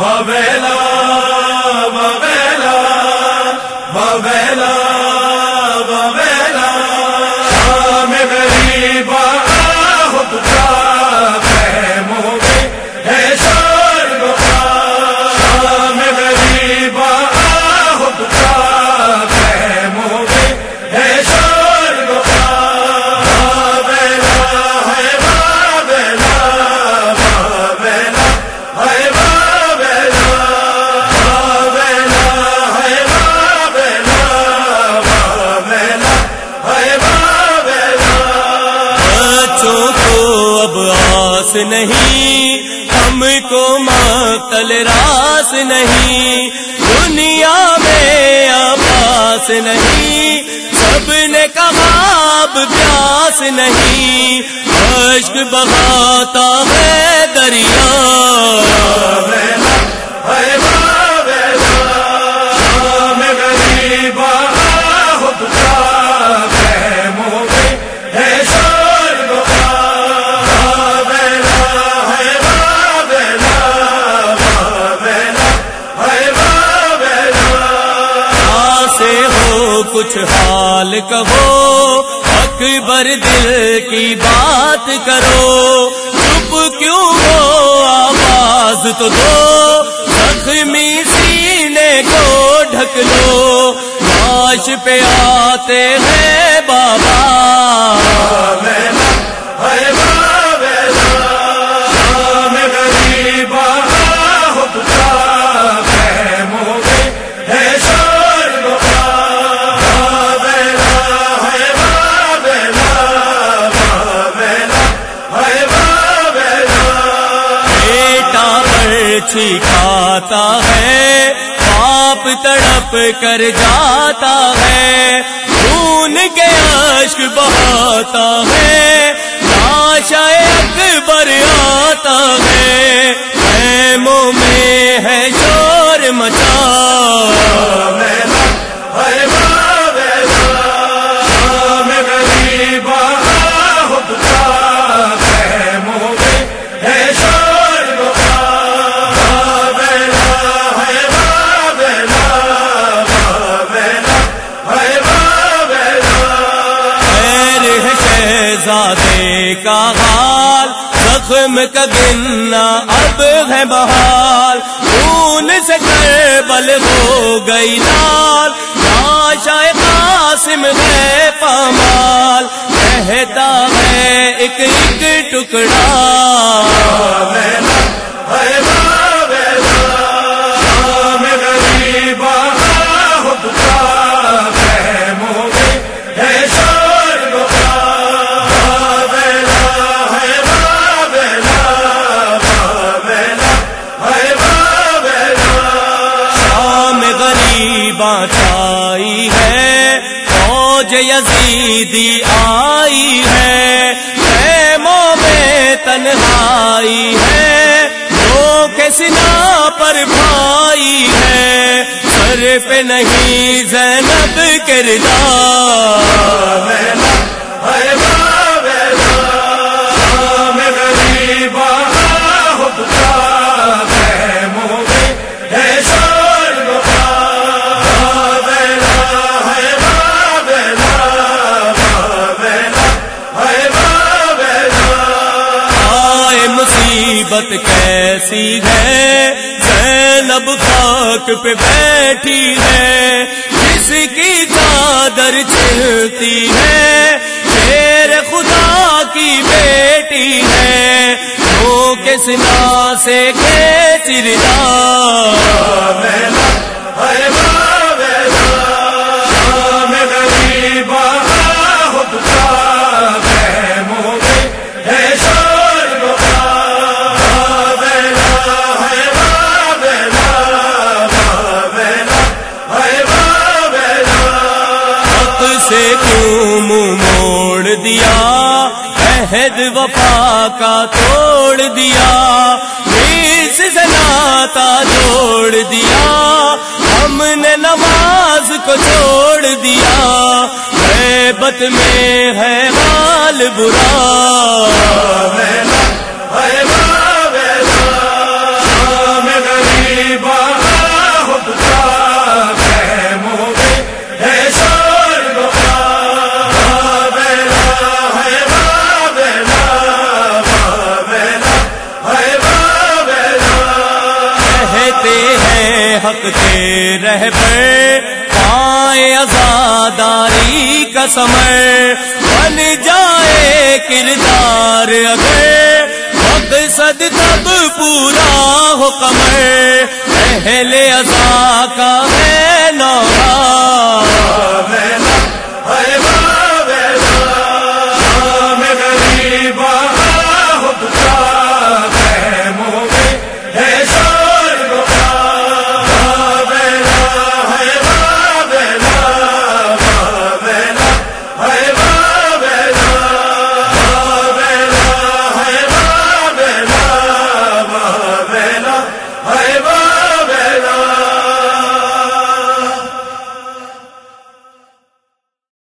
بابیلا آس نہیں، ہم کو ماتل راس نہیں۔ دنیا میں آباس نہیں، سب نے کباب پیاس نہیں۔ عشق بہاتا ہے دریا۔ کچھ حال کہو، اکبر دل کی بات کرو۔ چپ کیوں ہو؟ آواز تو دو۔ زخمی سینے کو ڈھک لو لاش پہ آتے ہیں بابا۔ جاتا ہے، باپ تڑپ کر جاتا ہے، خون کے عشق بہاتا ہے لاشا اکبر آتا ہے۔ خیموں میں ہے شور مچا شہزادے کا حال، زخم کا گننا اب ہے بحال۔ خون سے کربل ہو گئی لال لاشا قاسم ہے پامال۔ کہتا ہے ایک ایک ٹکڑا۔ یزیدی آئی ہے خیموں میں تنہائی ہے وہ کے سنا پر بھائی ہے۔ سر پہ نہیں زینب کردار کیسی ہے، زینب خاک پہ بیٹھی ہے۔ جس کی چادر چلتی ہے میرے خدا کی بیٹی ہے۔ وہ کس نا سے کھیچ ردا بابیلا ہے دیا عہد وفا کا توڑ دیا اس سناتا ناتا جوڑ دیا ہم نے نماز کو چھوڑ دیا غیبت میں ہے حال برا آزاداری کا سمے بن جائے کردار اگر مقصد تب پورا ہو کمر اہل ازا کا